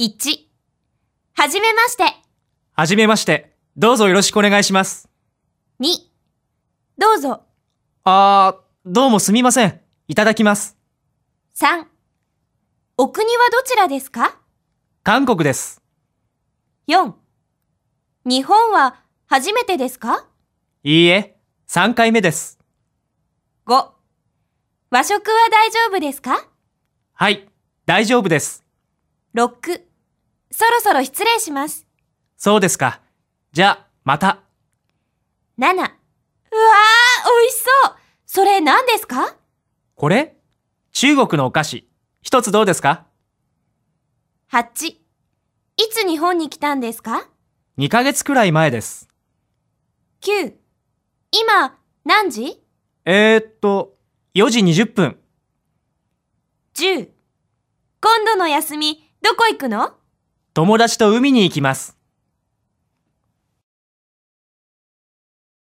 1、はじめまして。はじめまして。どうぞよろしくお願いします。2、どうぞ。あー、どうもすみません。いただきます。3、お国はどちらですか？韓国です。?4、日本は初めてですか？いいえ、3回目です。?5、和食は大丈夫ですか？はい、大丈夫です。?6、そろそろ失礼します。そうですか。じゃあ、また。7、うわー、美味しそうそれ何ですか？これ？中国のお菓子。一つどうですか ?8、いつ日本に来たんですか ?2 ヶ月くらい前です。?9、今何時？えー、っと、4時20分。?10、今度の休みどこ行くの？友達と海に行きます。